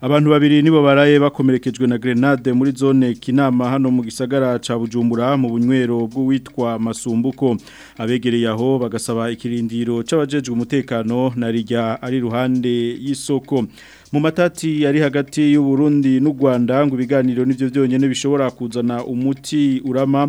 abantu babiri nibo baraye bakomerekejwe na grenade muri zone kinama hano mu gisagara ca Bujumbura mu bunywero bw'uwitwa Masumbuko abegereye aho bagasaba ikirindiro c'abajejwe umutekano na rijya ari ruhande y'isoko mu matati yari hagati y'uburundi n'u rwanda ngo ibiganiro n'ibyo byonyine bishobora kuzana umuti urama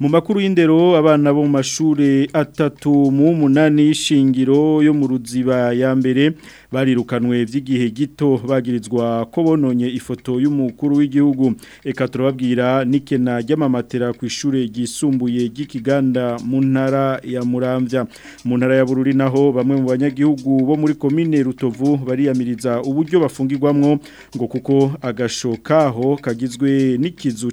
mu makuru y'indero abana bo mu mashuri atatu mu munani shingiro yo mu ruziba ya mbere barirukanwe by'igihe gito bagirizwa ko bononye ifoto y'umukuru w'igihugu eka turababwira n'ikena ry'amamatera ku ishuri ryisumbuye gikiganda mu ntara ya murambya mu ntara ya bururi naho bamwe mu banyagihugu bo muri komine rutovu bariyamiriza uburyo bafungirwamo ngo kuko agasho kaho kagizwe n'ikizu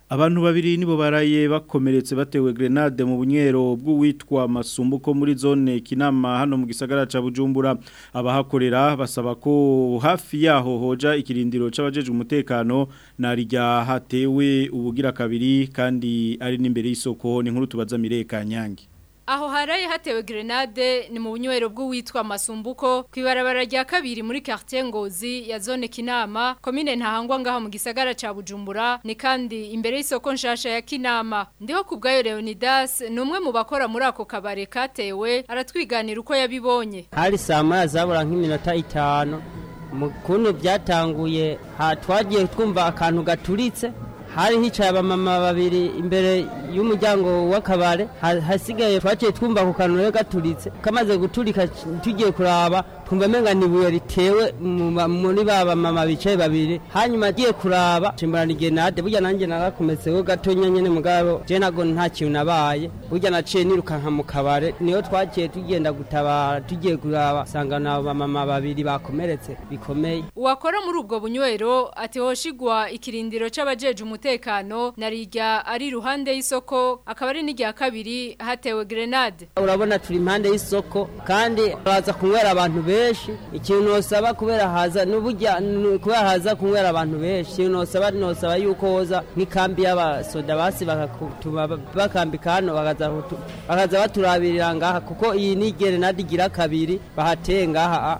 abantu babiri nibo baraye bakomeretse batewe grenade mu bunyero bw'uwitwa masumbuko muri zone kinama hano mu gisagara cya bujumbura abahakorera basaba ko hafi yaho hoja ikirindiro cy'abajeje umutekano narijya hatewe ubugira kabiri kandi ari n'imbere y'isoko ni nkuru tubaza mireka nyange aho haraye hatewe grenade ni mu bunywero bw'uwitwa Masumbuko ku ibarabara rya kabiri muri quartier Ngozi ya zone Kinama komine ntahangwa ngaho mu gisagara ca Bujumbura ni kandi imbere y'isoko nshasha ya Kinama ndiho kubgayo Leonidas ni umwe mu bakora muri ako kabare katewe aratwiganira uko yabibonye hari sama zabura nk'iminota itanu mukuntu byatanguye ha twagiye twumva akantu gaturitse hari hicaye abamama babiri imbere y'umuryango w'akabare hasigaye twaciye twumva ku kantu gaturitse kamaze guturika tugiye kuraba nkumva amenga ni ibuye ritewe muri ba bamama bicaye babiri hanyuma agiye kuraba nshimburana igihe nade burya nanjye narakometseho gato nyine mugabo je nago nta kintu nabaye burya naciye nirukanka mu kabare niyo twagiye tugenda gutabara tugiye kuraba sanga na bamama babiri bakomeretse bikomeye uwakora muri ubwo bunywero ati hoshigwa ikirindiro cyabajeje umutekano narirya ari iruhande y'isoko akaba ari n'irya kabiri hatewe grenade urabona turi impande y'isoko kandi baza kunywera abantu benshi benshi ikintu nosaba kubera haza n'ubujya kubera haza kunywera abantu benshi ikintu nosaba nosaba yuko woza nk'ikambi y'abasoda basi bakatuma bakambika hano bakaza baturabirira ngaha kuko iyi nigere nadigira kabiri bahatengaha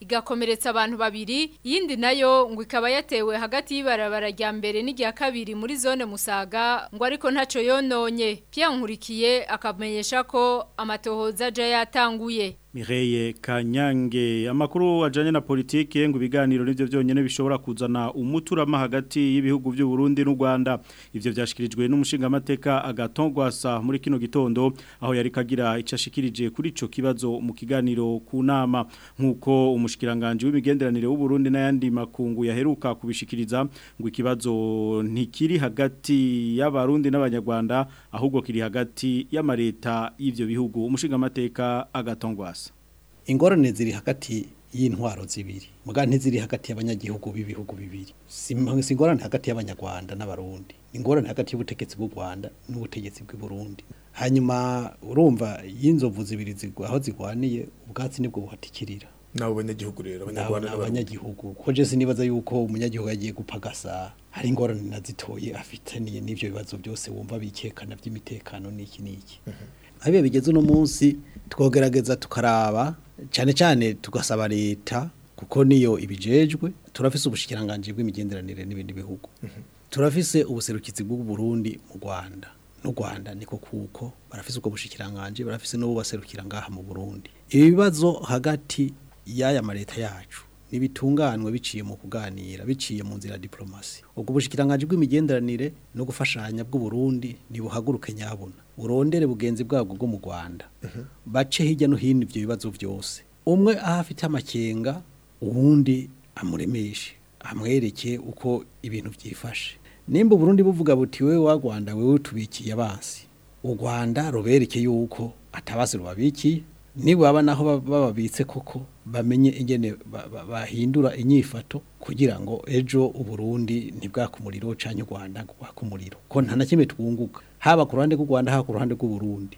igakomeretsa abantu babiri iyindi nayo ngo ikaba yatewe hagati y'ibarabara rya mbere n'irya kabiri muri zone musaga ngo ariko ntacyo yononye Pierre nkurikiye akamenyesha ko amatohoza aje yatanguye Mireye Kanyange amakuru ajanye na politiki ngo ibiganiro nivyo byonyene bishobora kuzana umuturama hagati y'ibihugu by'u Burundi n'u Rwanda ivyo byashikirijwe n'umushinga mateka agatongwasa muri kino gitondo aho yari kagira icashikirije kuri ico kibazo mu kiganiro ku nama nkuko umushikiranganje w'imigenderanire w'u Burundi n'ayandi makungu yaheruka kubishikiriza ngo ikibazo ntikiri hagati y'abarundi n'abanyarwanda ahubwo kiri hagati y'amareta y'ivyo bihugu umushinga mateka agatongwasa ingorane ziri hagati y'intwaro zibiri muga ntiziri hagati y'abanyagihugu b'ibihugu bibiri si ingorane hagati y'abanyarwanda n'abarundi ingorane hagati y'ubutegetsi bw'u Rwanda n'ubutegetsi bw'i Burundi hanyuma urumva y'inzovu zibiri zigwa aho zigwaniye ubwatsi nibwo buhatikirira nabo banyagihugu rero abanyarwanda n'abanyagihugu ko jese nibaza yuko umunyagihugu yagiye gupagasa hari ingorane nazitoye afitaniye n’ibyo bibazo byose wumva bikekana by'imitekano n'iki n'iki mhm. abiye bigeze uno munsi twogerageza tukaraba cyane cyane tugasaba leta kuko niyo ibijejwe turafise ubushikiranganje bw'imigenderanire n'ibindi bihugu mm-hmm. turafise ubuserukitsi bw'u Burundi mu Rwanda n'u Rwanda niko kuko barafise ubwo bushikiranganje barafise n'ubu baserukira ngaha mu Burundi Ibi bibazo hagati y'aya mareta yacu ntibitunganwe biciye mu kuganira biciye mu nzira diplomasi diporomasi ubwo bushikiranganji bw'imigenderanire no gufashanya bw’u bw'uburundi nibuhaguruke nyabona burondere bugenzi bwabwo bwo mu rwanda mhm. bace hirya no hino ibyo bibazo byose umwe afite amakenga ubundi amuremeshe amwereke uko ibintu byifashe nimba burundi buvuga buti we wa rwanda wewe tubikiye abansi u rwanda rubereke yuko atabazi rubabikiye niba naho bababitse koko bamenye ingene bahindura inyifato kugira ngo ejo uburundi ntibwakumuriro cyane u rwanda rwakumuriro ko nta na kimwe twunguka haba ku ruhande rw'u rwanda haba ku ruhande Burundi.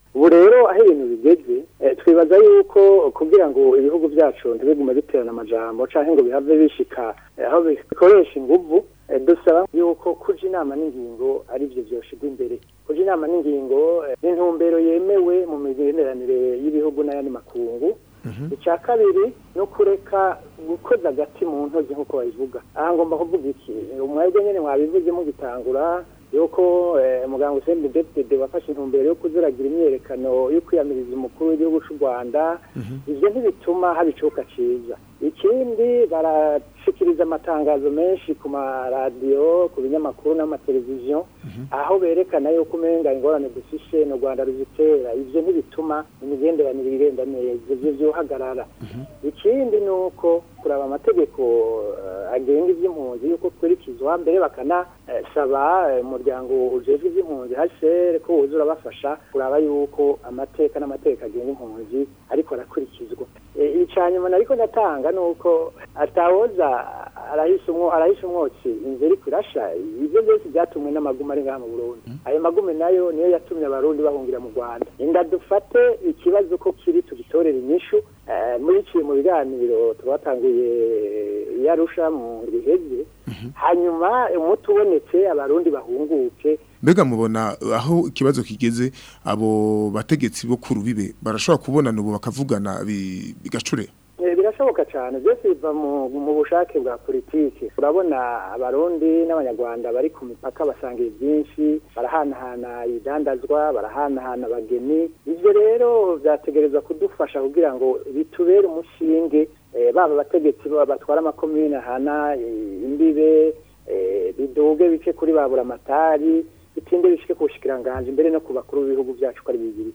ubu rero bigeze eh, twibaza yuko kugira ngo ibihugu byacu ntibigume biterana amajambo cyangwa ngo bihave bishika eh, aho bikoresha inguvu eh, dusaba yuko kujya inama n'ingingo ari byo byashyirwa imbere uje inama n'ingingo eh, n'intumbero yemewe mu migenderanire y'ibihugu n'ayandi makungu mhm. icya kabiri no kureka gukoza agati mu ntoki nk'uko babivuga aha ngomba kuvuga iki umwebwe nyine mwabivuze mugitangura yuko eh, muganga usenda depite wafashe intumbero yo kuziragira imyerekano yo kwiyamiriza umukuru w'igihugu cy'u rwanda mhm. ibyo ntibituma haba icuka cyiza ikindi gushyikiriza amatangazo menshi ku maradiyo ku binyamakuru n'amateleviziyo mhm. aho berekana yuko umenga ingorane dufishe ni u rwanda ruzitera ibyo ntibituma imigenderanire igenda neza ibyo byuhagarara mhm. ikindi ni uko kuraba amategeko eh, agenga iby'impunzi yuko twirikizwa mbere bakanasaba eh, eh, umuryango ujejwe iby'impunzi hashere ko wuzuye urabafasha kuraba yuko amateka n'amateka agenga impunzi ariko arakurikizwa icya nyuma ariko natanga ni uko atawoza arahisha umwotsi inzu iri kurasha ibyo byose byatumwe n'amagume ari ngaha mu burundi hmm. ayo magume nayo niyo yatumye abarundi bahungira mu rwanda inda dufate ikibazo ko kiri tugitorera inyishu eh, muri iki mu biganiro twatanguye yarusha mu riheze hmm. hanyuma umuti ubonetse abarundi bahunguke mbega mubona aho ikibazo kigeze abo bategetsi bo ku rubibe barashobora kubonana ubu bakavugana bigacure birashoboka cyane byose biva mu bushake bwa politiki urabona abarundi n'abanyarwanda bari ku mipaka basangiye byinshi barahanahana ibidandazwa barahanahana abageni ibyo rero byategereza kudufasha kugira ngo bitubere umushinge eh, baba abategetsi batwara amakomine ahana imbibe eh, biduge bice kuri babura amatari bitinde bishike ku bushikiranganje mbere no ku bakuru b'ibihugu byacu kari bibiri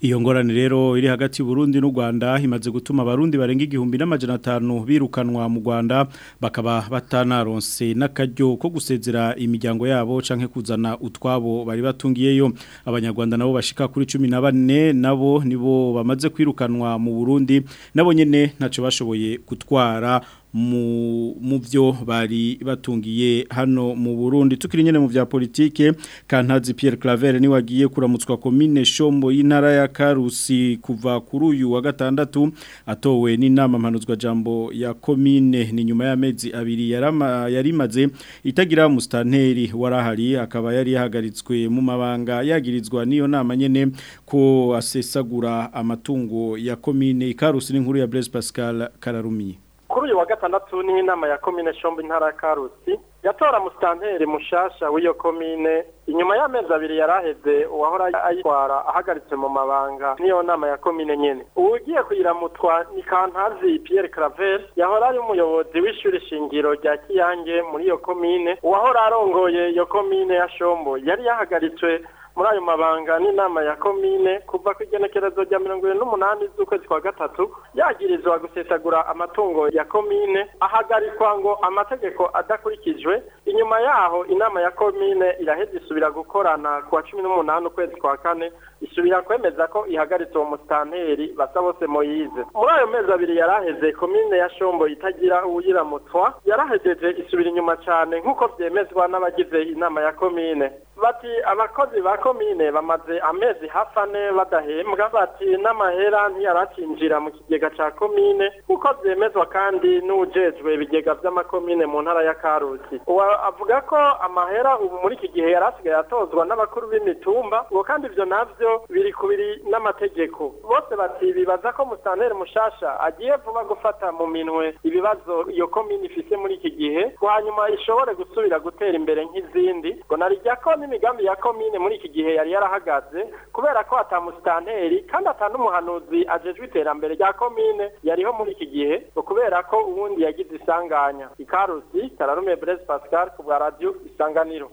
iyo ngorane rero iri hagati Burundi n'u Rwanda imaze gutuma abarundi barenga igihumbi n'amajana atanu birukanwa mu Rwanda bakaba batanaronse n'akaryo ko gusezera imiryango yabo canke kuzana utwabo bari batungiyeyo abanyarwanda nabo bashika kuri 14 nabo nibo bamaze kwirukanwa mu Burundi nabo nyene ntaco bashoboye gutwara mu byo bari batungiye hano mu Burundi tukiri nyene mu vya politike Kantazi Pierre Claver ni wagiye kuramutswa commune Shombo y'intara ya Karusi kuva kuri uyu wa gatandatu atowe n'inama mpanuzwa jambo ya commune ni nyuma ya mezi abiri yarama yarimaze itagira mustanteri warahari akaba yari yahagaritswe mu mabanga yagirizwa niyo nama nyene ko asesagura amatungo ya commune Karusi n'inkuru ya Blaise Pascal Kararumi kuri uyu wa gatandatu niho ya komine shombi Ntara ya karusi yatora musitanteri mushasha w'iyo komine inyuma y'amezi abiri yari aheze uwahora ayitwara ahagaritse mu mabanga n'iyo nama ya komine nyene ugiye kuyiramutwa ni kantazi pierre cravel yahora ari umuyobozi w'ishuri shingiro rya kiyange muri iyo komine uwahora arongoye iyo komine ya shombo yari yahagaritswe muri ayo mabanga n'inama ya komine kuva ku igenekerezo rya mirongo irindwi n'umunani z'ukwezi kwa gatatu yagirizwa gusesagura amatungo ya komine ahagarikwa ngo amategeko adakurikijwe inyuma yaho inama ya komine iraheza isubira gukorana ku wa cumi n'umunani ukwezi kwa kane isubira kwemeza ko ihagaritse uwo musitanteri basabose moyize muri ayo mezi abiri yaraheze komine ya shombo itagira uwuyiramutswa yarahejeje isubira inyuma cyane nk'uko byemezwa n'abagize inama ya komine bati abakozi ba komine bamaze amezi hafi ane badahembwa bati n'amahera ntiyarakinjira mu kigega cya komine kuko byemezwa kandi n'ujejwe ibigega by'amakomine mu ntara ya karusi avuga ko amahera ubu muri iki gihe yari asigaye atozwa n'abakuru b'imitumba ngo kandi ibyo nabyo biri kubiri n'amategeko bose bati bibaza ko musantere mushasha agiye vuba gufata mu minwe ibibazo iyo komine ifise muri iki gihe hanyuma ishobore gusubira gutera imbere nk'izindi ngo narijya ko n'imigambi ya komine muri iki gihe yari yarahagaze kubera ko atamusitanteri kandi atanumuhanuzi ajejwe iterambere rya komine yariho muri iki gihe kubera ko ubundi yagize isanganya ikarusi kararume Blaise Pascal ku bwa radio isanganiro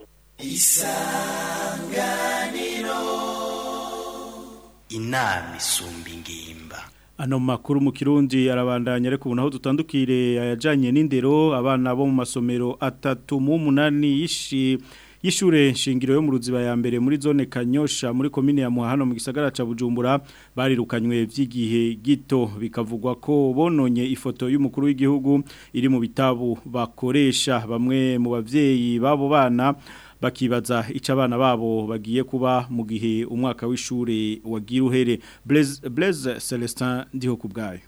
isanganiro inama isumba ingimba ano makuru mu kirundi arabandanya ariko ubunaho dutandukire ayajanye n'indero abana bo mu masomero atatu mu munani y'ishi y'ishure nshingiro yo mu ruziba ya mbere muri zone Kanyosha muri komine ya Muhano mu gisagara ca Bujumbura barirukanywe vy'igihe gito bikavugwa ko bononye ifoto y'umukuru w'igihugu iri mu bitabo bakoresha bamwe mu bavyeyi babo bana bakibaza icyo abana babo bagiye kuba mu gihe umwaka w'ishuri wagira uhere Blaise celestin ndiho ku bwayo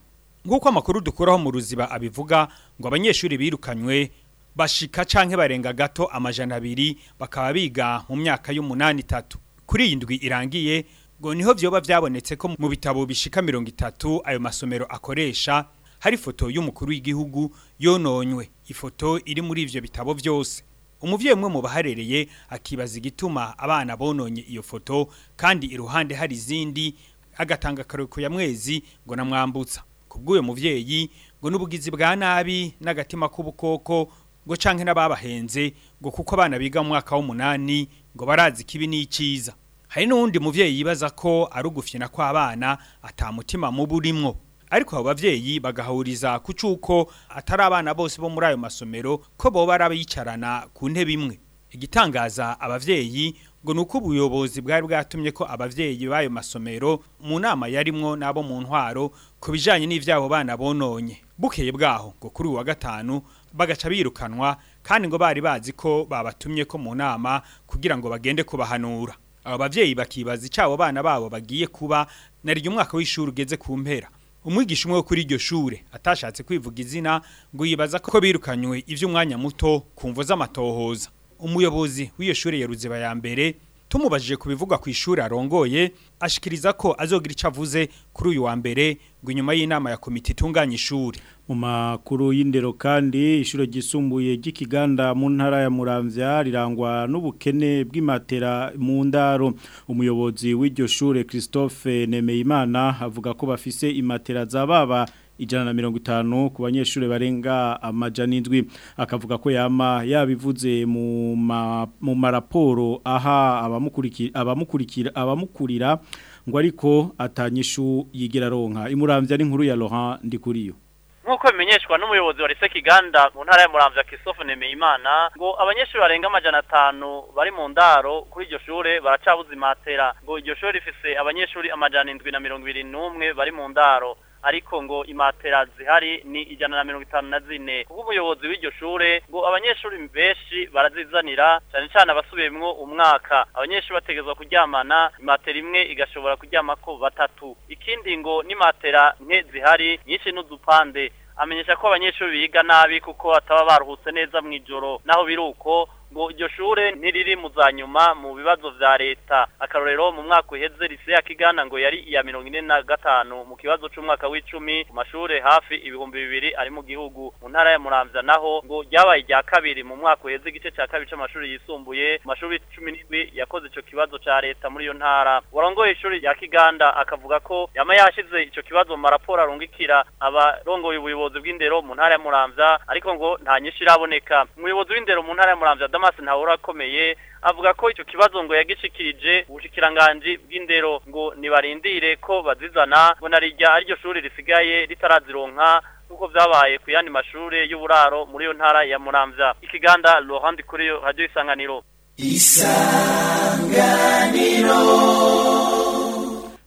nk'uko amakuru dukoraho mu ruziba abivuga ngo abanyeshuri birukanywe bashika canke barenga gato amajana abiri bakaba biga mu myaka y'umunani itatu kuri iyi ndwi irangiye ngo niho vyoba vyabonetse ko mu bitabo bishika mirongo itatu ayo masomero akoresha hari foto y'umukuru w'igihugu yononywe ifoto iri muri ivyo bitabo byose umuvyeyi umwe mu baharereye akibaza igituma abana bononye iyo foto kandi iruhande hari izindi agatanga karuko ya mwezi ngo namwambutsa kubw'uyo muvyeyi ngo n'ubugizi bwa nabi n'agatima k'ubukoko ngo canke n'ababahenze ngo kuko abana biga mu mwaka w'umunani ngo barazi kibi n'icyiza hari n’undi muvyeyi yibaza ko ari ugufyina kw'abana atamutima mubi urimwo ariko abo bavyeyi bagahuriza ku cuko atari abana bose bo muri ayo masomero ko boba ari abicarana ku ntebe imwe igitangaza abavyeyi ngo ni uko ubuyobozi bwari bwatumye ko abavyeyi b'ayo masomero mu nama yarimwo n'abo mu ntwaro ku bijanye n'ivyabo bana bononye bukeye bwaho ngo kuri uwa gatanu bagaca birukanwa kandi ngo bari bazi ko babatumye ko mu nama kugira ngo bagende kubahanura Aba bavyeyi bakibaza icabo bana babo bagiye kuba nari umwaka w'ishuri ugeze ku mpera umwigisha umwe wo kuri iryo shure atashatse kwivuga izina ngo yibaza ko birukanywe iby’umwanya muto kumvo z'amatohoza umuyobozi w'iyo shure ya Ruziba ya mbere tumubajije kubivuga ku ishuri arongoye ashikiriza ko azogira icyo kuri uyu wa mbere ngo inyuma y'inama ya komite itunganya ishuri mu makuru y'indero kandi ishuri gisumbuye ry'ikiganda mu ntara ya muramvya rirangwa n'ubukene bw'imatera mu ndaro umuyobozi w'iryo shure christophe nemeyimana avuga ko bafise imatera za baba ijana na mirongo itanu ku banyeshuri barenga amajana indwi akavuga ko yama yabivuze mu ma mu maraporo aha abamukurikira abamukurikira abamukurira ngo ariko atanyishu yigira ronka imurambya ari nkuru ya Laurent ndikuriyo nk'uko bimenyeshwa n'umuyobozi wa Rese Kiganda mu ntara ya Muramvya Christophe Nemeyimana ngo abanyeshuri barenga amajana atanu bari mu ndaro kuri iryo shure baracabuze imatera ngo iryo shure rifise abanyeshuri amajana indwi na mirongo ibiri n'umwe bari mu ndaro ariko ngo imatera zihari ni ijana na mirongo itanu na zine kuko umuyobozi w'iryo shure ngo abanyeshuri benshi barazizanira cyane cyane abasubiyemwo umwaka abanyeshuri bategerezwa kuryamana imatera imwe igashobora ko batatu ikindi ngo n'imatera nke zihari nyinshi n'udupande amenyesha ko abanyeshuri biga nabi kuko bataba baruhutse neza mu ijoro naho biruko ngo iryo shure ntiriri mu za nyuma mu bibazo bya leta akarorero mu mwaka uheze lise ya kigana ngo yari iya mirongo ine na gatanu mu kibazo cyumwaka w'icumi ku mashure hafi ibihumbi bibiri ari mu gihugu mu ntara ya muramvya naho ngo ryabaye irya kabiri mu mwaka uheze igice cya kabiri c'amashuri yisumbuye amashuri cumi n'indwi yakoze icyo kibazo cya leta muri iyo ntara warongoye ishuri rya kiganda akavuga ko yama yashize ico kibazo mu maraporo arungikira abarongoye ubuyobozi bw'indero mu ntara ya muramvya ariko ngo nta nyinshi iraboneka umuyobozi w'indero mu ntara ya muramvya Thomas Ntawura akomeye avuga ko icyo kibazo ngo yagishikirije ubushikiranganji bw'indero ngo nibarindire ko bazizana ngo narijya aryo shuri risigaye ritarazironka nk'uko byabaye ku yandi mashuri y'uburaro muri iyo ntara ya muramvya ikiganda Laurent kuri radio isanganiro isanganiro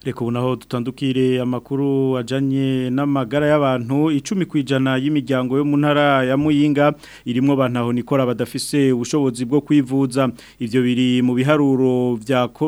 reka ubunaho tutandukire amakuru ajanye n'amagara y'abantu icumi kwijana ijana y'imiryango yo mu ntara ya muyinga irimo bantaho nikora badafise ubushobozi bwo kwivuza ibyo biri mu biharuro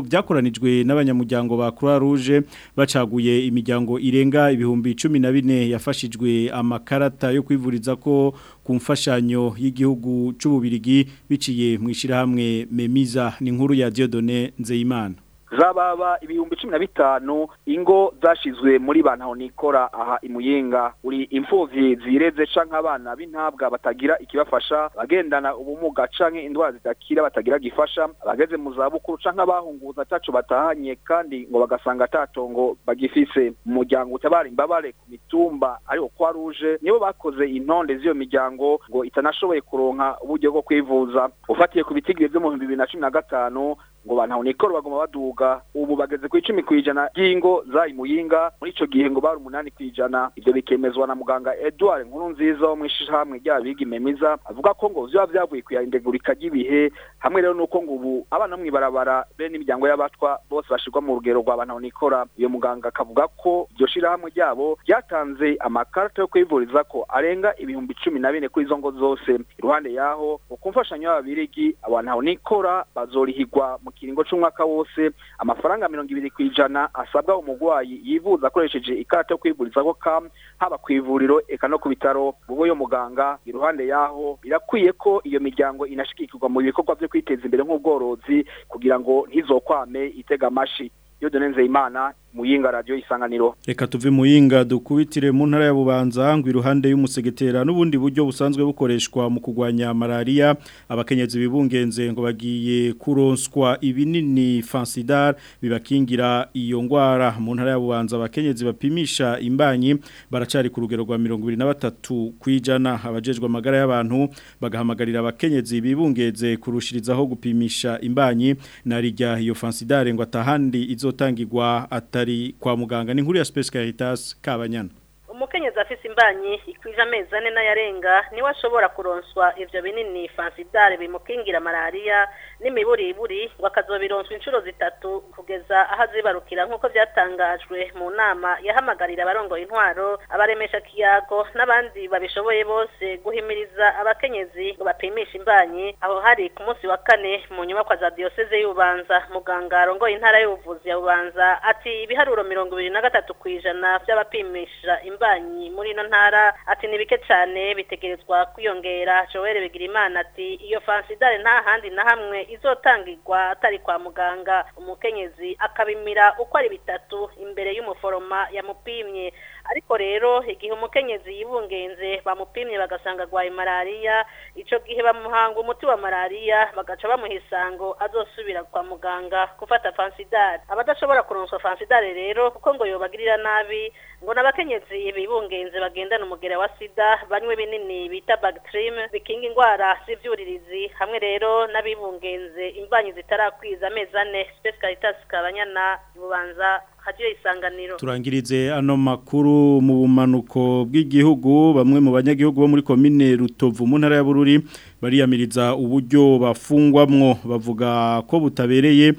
byakoranijwe n'abanyamuryango ba croix rouge bacaguye imiryango irenga ibihumbi cumi na bine yafashijwe amakarata yo kwivuriza ko ku mfashanyo y'igihugu cy'ububirigi biciye mu ishyirahamwe memiza ni nkuru ya Diodone Nzeyimana zababa ibihumbi cumi na bitanu ingo zashyizwe muri bantaho nikora aha imuyenga uri imfuvyi zireze canke abana b'intabwa batagira ikibafasha bagendana ubumuga canke indwara zidakira batagira gifasha abageze mu zabukuru canke abahunguza ataco batahanye kandi ngo bagasanga atatongo bagifise umuryango utabara imbabare ku mitumba ariko kwa ruje nibo bakoze intonde z'iyo miryango ngo itanashoboye kuronka uburyo bwo kwivuza ufatiye ku bitigiri vyo mu bihumbi bibiri na cumi na gatanu ngo bantahunikoro baguma baduga ubu bageze ku icumi ku ijana ry'ingo zari muyinga muri icyo gihe ngo bari umunani ku ijana ivyo bikemezwa na muganga Edouard Nkuru nziza wo mw'ishirahamwe ry'abiga imemiza avuga ko ngo vyoba vyavuye kuyarindegurika ry'ibihe hamwe rero nuko ngo ubu abana mw'ibarabara be n'imiryango y'abatwa bose bashirwa mu rugero rwa bantahunikora iyo muganga akavuga ko iryo shirahamwe ryabo ryatanze amakarita yo kwivuriza ko arenga ibihumbi cumi na bine ku izo ngo zose iruhande yaho ngo ku mfashanyo y'ababirigi abantu ntahunikora bazorihigwa mu kiringo c'umwaka wose amafaranga mirongo ibiri ku ijana asabwa umurwayi yivuza akoresheje ikarata yo kwivurizako ka haba ku ivuriro eka no ku bitaro ubwo yo muganga iruhande yaho birakwiye ko iyo miryango inashikikirwa mu bikorwa vyo kwiteza imbere nk'ubworozi kugira ngo ntizokwame itega amashi iyo donenze imana muyinga radio isanganiro reka tuve muyinga dukubitire mu ntara ya bubanza ngo iruhande y'umusegetera n'ubundi buryo busanzwe bukoreshwa mu kugwanya malaria abakenyezi bibungenze ngo bagiye kuronswa ibinini fansidar bibakingira iyo ngwara mu ntara ya bubanza abakenyezi bapimisha imbanyi baracari ku rugero rwa 23 kwijana abajejwe amagara y'abantu bagahamagarira abakenyezi bibungeze kurushirizaho gupimisha imbanyi na rijya iyo fansidar ngo atahandi izotangirwa atari ari kwa muganga ni nkuru ya Space Caritas Kabanyana umukenyezi afise imbanyi ikwije amezi ane n'ayarenga niwe ashobora kuronswa ivyo binini fansidare bimukingira malaria n’imiburi n'imiburiburi bakazobironswa inshuro zitatu kugeza ahazibarukira nk'uko byatangajwe mu nama yahamagarira abarongoye intwaro abaremesha kiyago n'abandi babishoboye bose guhimiriza abakenyezi ngo bapimishe imbanyi aho hari ku munsi wa kane mu nyubakwa za diyoseze y'ububanza muganga arongoye intara y'ubuvuzi ya bubanza ati ibiharuro mirongo ibiri na gatatu ku ijana by'abapimisha imbanyi muri ino ntara ati ni bike cyane bitegerezwa kwiyongera joel bigira imana ati iyo fansidare nta handi na hamwe izotangirwa atari kwa muganga umukenyezi akabimira uko ari bitatu imbere yumuforoma yamupimye ariko rero igihe umukenyezi yibungenze bamupimye bagasanga arwaye malariya icyo gihe bamuhanga umuti wa malariya bagaca bamuha isango azosubira kwa muganga gufata fansidari abadashobora kuronswa fansidari rero kuko ngo yobagirira nabi ngo n'abakenyezi bibungenze bagendana umugera wa sida banywe binini bita bagitirimu bikinga indwara z'ibyuririzi hamwe rero n'abibungenze imvanyi zitarakwiza amezi ane sipesikarita zikabanyana bubanza hajira isanganiro turangirize ano makuru mu bumanuko bw'igihugu bamwe mu banyagihugu bo muri komine rutovu mu ntara ya bururi bariyamiriza uburyo bafungwamwo bavuga ko butabereye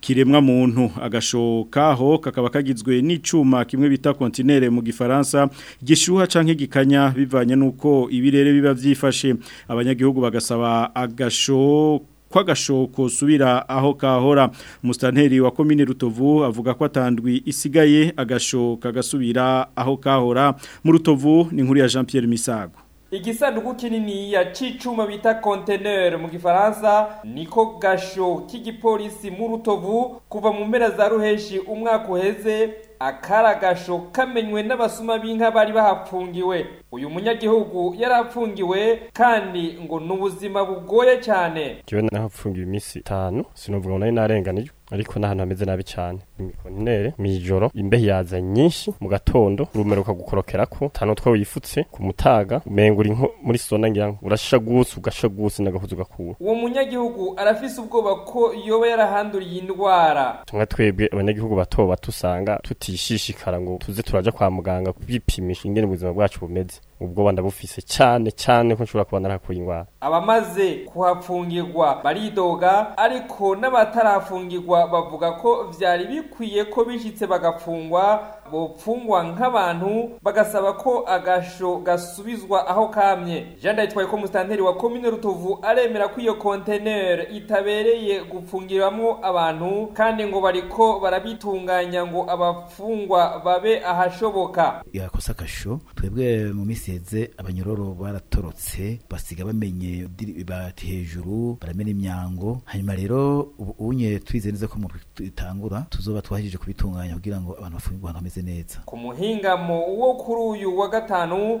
kiremwa muntu agashokaho kakaba kagizwe n'icyuma kimwe bita kontinere mu gifaransa gishyuha cyangwa igikanya bivanye n'uko ibirere biba byifashe abanyagihugu bagasaba agashoka kw'agashoko subira aho kahora umusitanteri wa komine rutovu avuga ko atandwi isigaye agashoka gasubira aho kahora mu rutovu ni nkuru ya jean Pierre misago igisanduku kinini ya cy'icuma bita konteneri mu gifaransa niko gasho k'igipolisi mu rutovu kuva mu mpera za ruheshi umwaka uheze akaragasho kamenywe n'abasuma b'inka bari bahapfungiwe uyu munyagihugu yari apfungiwe kandi ngo ni ubuzima bugoye cyane njyewe nahapfungiwe iminsi itanu sinavuga ngo narenganijwe ariko n'ahantu hameze nabi cyane mu mijoro imbehe yaza nyinshi mu gatondo urumero gukorokera ko tano twa wifutse ku mutaga umengura inko muri sona ngira ngo urashagutse gusa n'agahuzu ugakura uwo munyagihugu arafise ubwoba ko yoba yarahanduriye indwara tumwe twebwe abanyagihugu bato bato tutishishikara ngo tuze turaja kwa muganga kwipimisha ingene ubuzima bwacu bumeze ubwoba ndabufise cyane cyane ko nshobora kuba narahakuye ingwara abamaze kuhafungirwa baridoga ariko n'abatarafungirwa bavuga ko byari bikwiye ko bishitse bagafungwa bopfungwa nk'abantu bagasaba ko agasho gasubizwa aho kamye jean dayitwaye ko musitanteri wa komine rutovu aremera ko iyo konteneri itabereye gupfungiramwo abantu kandi ngo bariko barabitunganya ngo abafungwa babe ahashoboka yakose agasho twebwe mu minsi yeze abanyororo baratorotse basiga bamenye bati hejuru baramena imyango hanyuma rero ubu unye twizeye neza ko mu bitangura tuzoba twahejije kubitunganya kugira ngo abantu bafungwe ahantu hameze bimeze neza ku muhingamo wo kuri uyu wa gatanu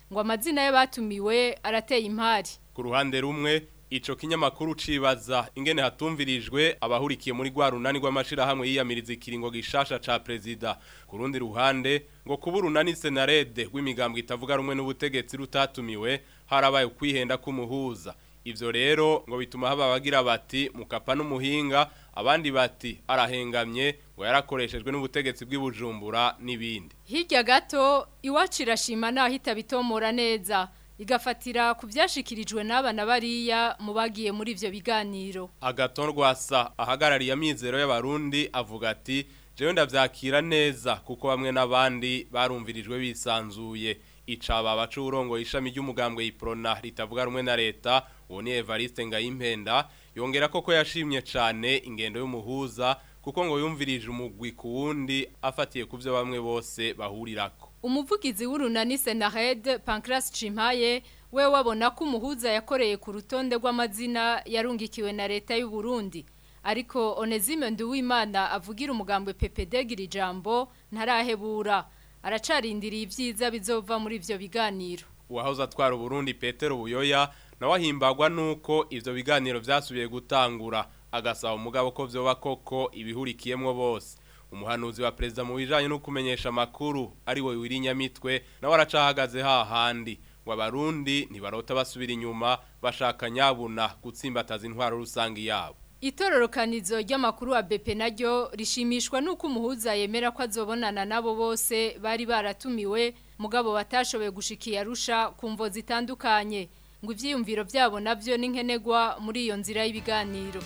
ngo amazina ye batumiwe arateye impari ku ruhande rumwe icyo kinyamakuru cibaza ingene hatumvirijwe abahurikiye muri rwa runani rw'amashyirahamwe yiyamiriza ikiringo gishasha cya perezida ku rundi ruhande ngo kuba urunani senarede w’imigambo itavuga rumwe n'ubutegetsi rutatumiwe harabaye kwihenda k'umuhuza ibyo rero ngo bituma haba bagira bati mukapa n'umuhinga abandi bati arahengamye ngo yarakoreshejwe n'ubutegetsi bw'ibujumbura n'ibindi hirya gato iwacu irashima naho ahita bitomora neza igafatira ku byashikirijwe n'abana bariya mu bagiye muri ibyo biganiro Agaton rwasa ahagarariye amizero y'abarundi avuga ati jewe ndabyakira neza kuko bamwe n'abandi barumvirijwe bisanzuye icaba abacurongo ishami ry'umugambwe yiprona ritavuga rumwe na leta uwo ni Evariste Ngayimpenda yongera koko yashimye cyane ingendo y'umuhuza kuko ngo yumvirije umugwi kuwundi afatiye ku byo bamwe bose bahurirako umuvugizi w'urunani Senared Pancras Chimaye we wabona ko umuhuza yakoreye ku rutonde rw'amazina yarungikiwe na leta y'u Burundi ariko Onezime Nduwimana avugira umugambwe PPD gira ijambo ntarahebura aracarindiriye ibyiza bizova muri ibyo biganiro uwahoze atwara uburundi petero buyoya nawe ahimbagwa nuko ivyo biganiro byasubiye gutangura agasaba umugabo ko byoba koko ibihurikiyemo bose umuhanuzi wa perezida mu bijanye no kumenyesha amakuru ari we wirinyamitwe nawe aracahagaze hahandi ngo abarundi ntibarota basubira inyuma bashaka nyabuna gutsimbataza intwaro rusange yabo itororokanizo ry'amakuru wa bepe naryo rishimishwa n'uko umuhuza yemera ko azobonana n'abo bose bari baratumiwe mugabo batashoboye gushikiye arusha ku mvo zitandukanye ngo ibyiyumviro byabo nabyo n'inkenegwa muri iyo nzira y'ibiganiro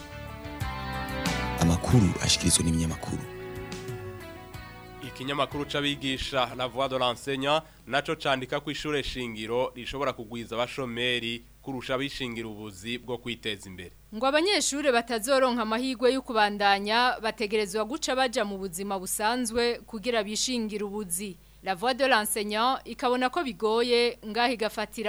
amakuru ashyikirizwa n'ibinyamakuru ikinyamakuru c'abigisha la voix de l'enseignant naco candika ku ishure shingiro rishobora kugwiza abashomeri kurusha bishingira ubuzi bwo kwiteza imbere ngo abanyeshuri batazoronka amahirwe yo bategerezwa guca bajya mu buzima busanzwe kugira bishingira ubuzi La voix de l'enseignant ikabona ko bigoye ngaho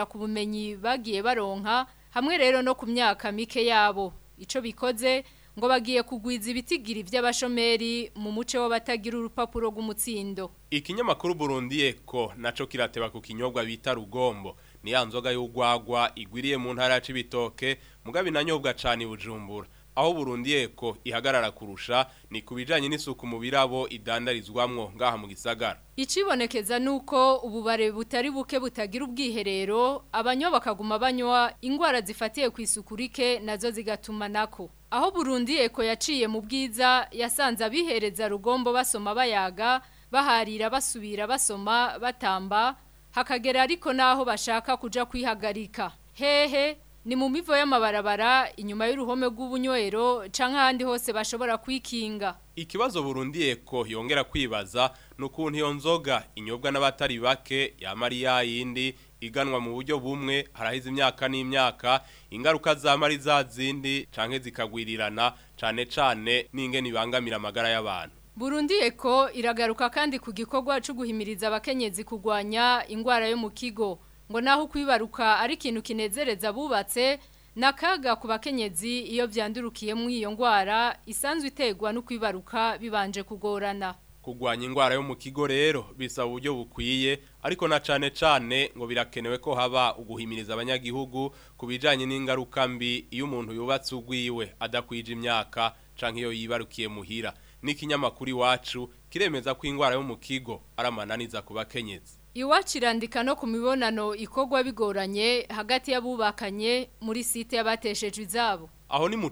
ku bumenyi bagiye baronka hamwe rero no ku myaka mike yabo ico bikoze ngo bagiye kugwiza ibitigiri by'abashomeri mu muce w'abatagira urupapuro rw'umutsindo ikinyamakuru Burundi Eko naco kirateba ku kinyobwa bita rugombo ni ya nzoga y'ugwagwa igwiriye mu ntara ya Cibitoke mugabe nanyobwa cyane Bujumbura aho Burundi yeko ihagarara kurusha ni kubijanye n'isuku mu birabo idandarizwamwo ngaha mu gisagara Icibonekeza nuko ububare butari buke butagira ubwiherero abanywa bakaguma banywa ingwara zifatiye ku isuku rike nazo zigatuma nako aho Burundi yeko yaciye mu bwiza yasanze abihereza rugombo basoma bayaga baharira basubira basoma batamba hakagera ariko n'aho bashaka kujya kwihagarika hehe ni mu mivo y'amabarabara inyuma y'uruhome rw'ubunywero cyangwa ahandi hose bashobora kwikinga ikibazo burundiye ko yongera kwibaza ni ukuntu iyo nzoga inyobwa n'abatari bake ya Mariya yindi iganwa mu buryo bumwe harahize imyaka n'imyaka ingaruka zamara iza zindi cyangwa zikagwirirana cyane cyane n'ingeni ibangamira amagara y'abantu Burundi eko iragaruka kandi ku gikorwa cyo guhimiriza abakenyezi kurwanya indwara yo mu kigo ngo naho kwibaruka ari ikintu kinezereza abubatse nakaga ku bakenyezi iyo byandurukiye mu iyo ndwara isanzwe iterwa no kwibaruka bibanje kugorana Kugwanya indwara yo mu kigo rero bisaba uburyo bukwiye ariko na cyane cyane ngo birakenewe ko haba uguhimiriza abanyagihugu ku bijyanye n'ingaruka mbi iyo umuntu yubatse ugwiwe adakwije imyaka cyangwa iyo yibarukiye muhira n'ikinyamakuru iwacu kiremeza ko indwara yo mu kigo ari amananiza ku bakenyezi iwacu no ku mibonano ikorwa bigoranye hagati y'abubakanye muri site y'abateshejwe izabo aho ni mu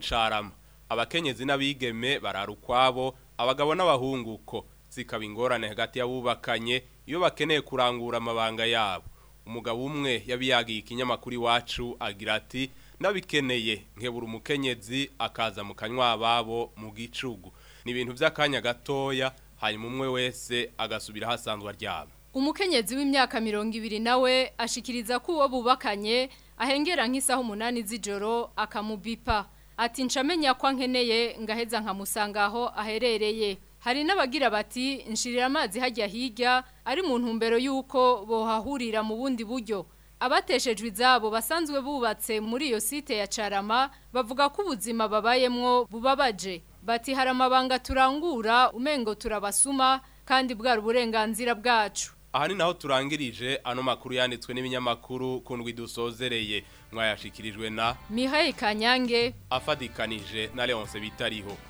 abakenyezi n'abigeme bararukwabo ukwabo abagabo n'abahunguko zikaba ingorane hagati y'abubakanye iyo bakeneye kurangura amabanga yabo umugabo umwe yabiyagiye ikinyamakuru iwacu agira ati n'abikeneye nkebura umukenyezi akaza mu kanywa babo mu gicugu ni ibintu by'akanya gatoya hanyuma umwe wese agasubira hasanzwe asanzwe aryama umukenyezi w'imyaka mirongo ibiri nawe ashikiriza ko uwo bubakanye ahengera nk'isaha umunani z'ijoro akamubipa ati nshamenya ko nkeneye ngaheza nkamusanga aho aherereye hari n'abagira bati nshirira amazi hajya hirya ari mu ntumbero y'uko bohahurira mu bundi buryo abateshejwe izabo basanzwe bubatse muri iyo site ya carama bavuga ko ubuzima babayemwo bubabaje bati hari amabanga turangura umengo turabasuma kandi bwari uburenganzira bwacu aha naho turangirije ano makuru yanditswe n'ibinyamakuru ku ndwi dusozereye mwayashikirijwe na Mihai kanyange afadikanije na leonce bitariho